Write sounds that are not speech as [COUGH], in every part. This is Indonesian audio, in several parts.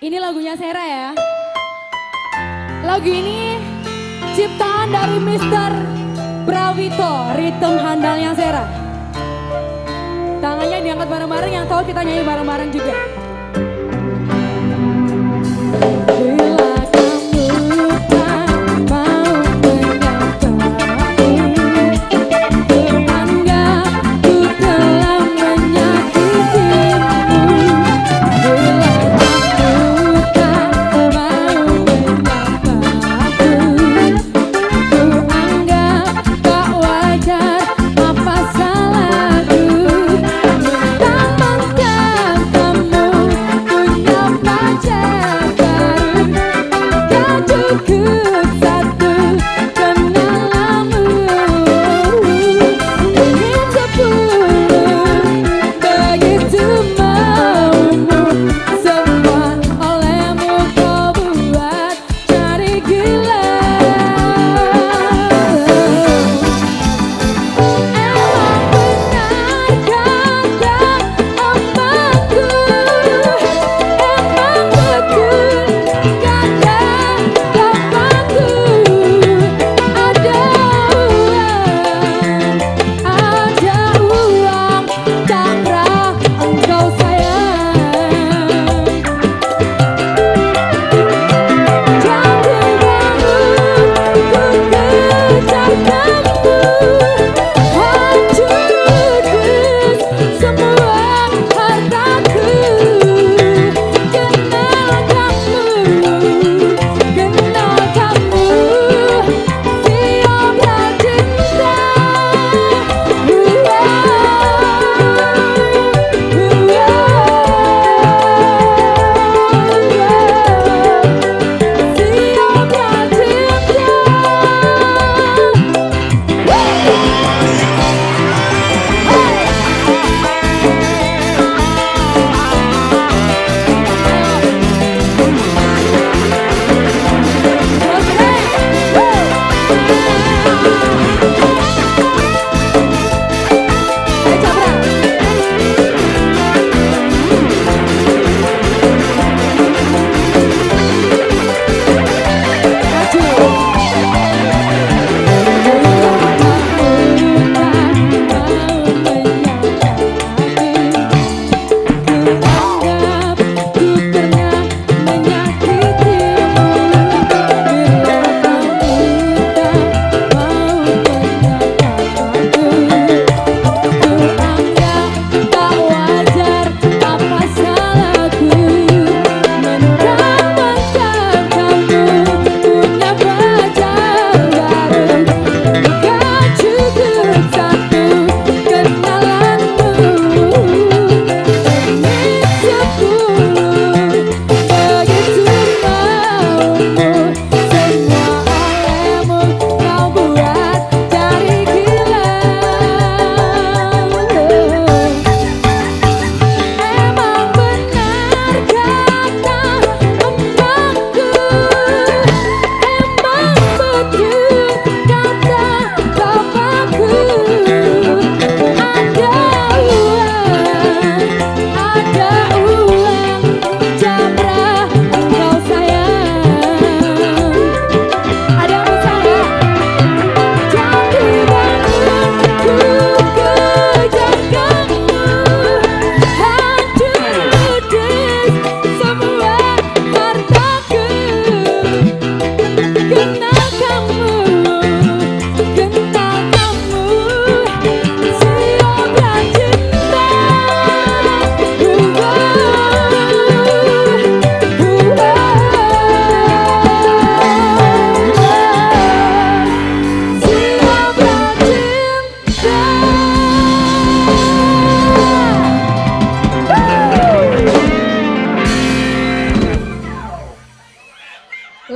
Ini lagunya Sera ya. Lagu ini ciptaan dari Mr. Bravito, ritme handalnya Sera. Tangannya diangkat bareng-bareng yang tahu kita nyanyi bareng-bareng juga.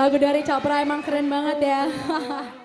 Lagu dari Capra emang keren banget ya. [LAUGHS]